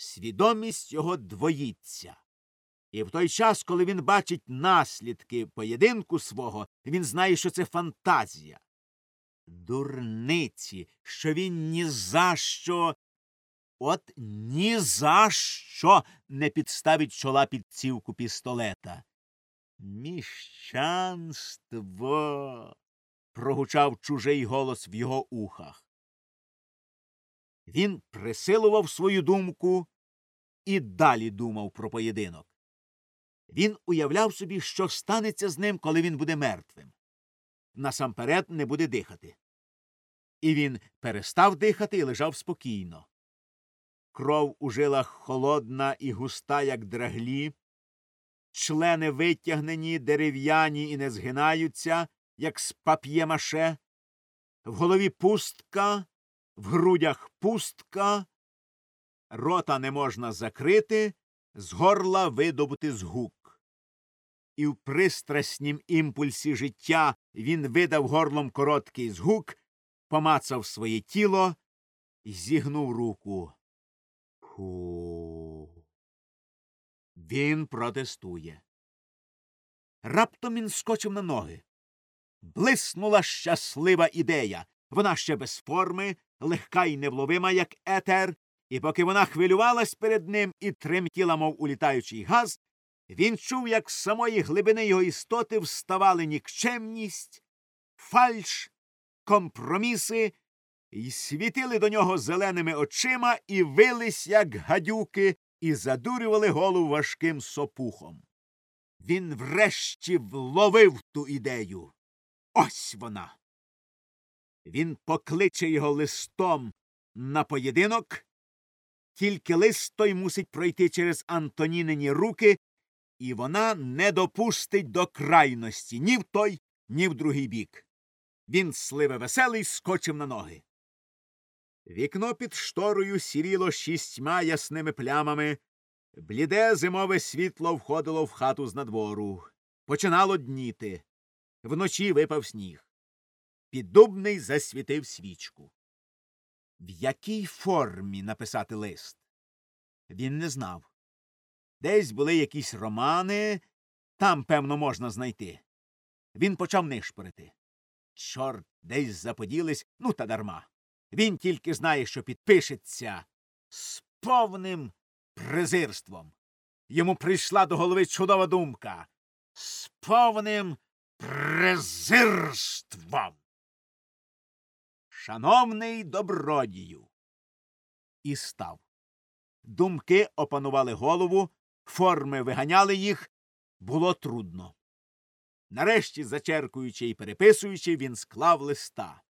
свідомість його двоїться. І в той час, коли він бачить наслідки поєдинку свого, він знає, що це фантазія. Дурниці, що він ні за що, от ні за що не підставить чола під цівку пістолета. Міщанство. прогучав чужий голос в його ухах. Він присилував свою думку і далі думав про поєдинок. Він уявляв собі, що станеться з ним, коли він буде мертвим. Насамперед не буде дихати. І він перестав дихати і лежав спокійно. Кров у жилах холодна і густа, як драглі, члени витягнені, дерев'яні і не згинаються, як з пап'ємаше, в голові пустка, в грудях пустка, рота не можна закрити, з горла видобути згук. І в пристраснім імпульсі життя він видав горлом короткий згук, помацав своє тіло і зігнув руку. Ху. Він протестує. Раптом він скочив на ноги. Блиснула щаслива ідея. Вона ще без форми, легка й невловима, як етер, і поки вона хвилювалась перед ним і тремтіла, мов улітаючий газ, він чув, як з самої глибини його істоти вставали нікчемність, фальш, компроміси, і світили до нього зеленими очима і вились, як гадюки, і задурювали голову важким сопухом. Він врешті вловив ту ідею. Ось вона. Він покличе його листом на поєдинок, тільки лист той мусить пройти через Антонінині руки, і вона не допустить до крайності ні в той, ні в другий бік. Він сливе веселий скочив на ноги. Вікно під шторою сіріло шістьма ясними плямами. Бліде зимове світло входило в хату з надвору. Починало дніти. Вночі випав сніг. Піддубний засвітив свічку. В якій формі написати лист? Він не знав. Десь були якісь романи, там, певно, можна знайти. Він почав нишпорити. Чорт десь заподілись, ну та дарма. Він тільки знає, що підпишеться з повним презирством. Йому прийшла до голови чудова думка з повним презирством. Шановний добродію. І став. Думки опанували голову, форми виганяли їх. Було трудно. Нарешті, зачеркуючи і переписуючи, він склав листа.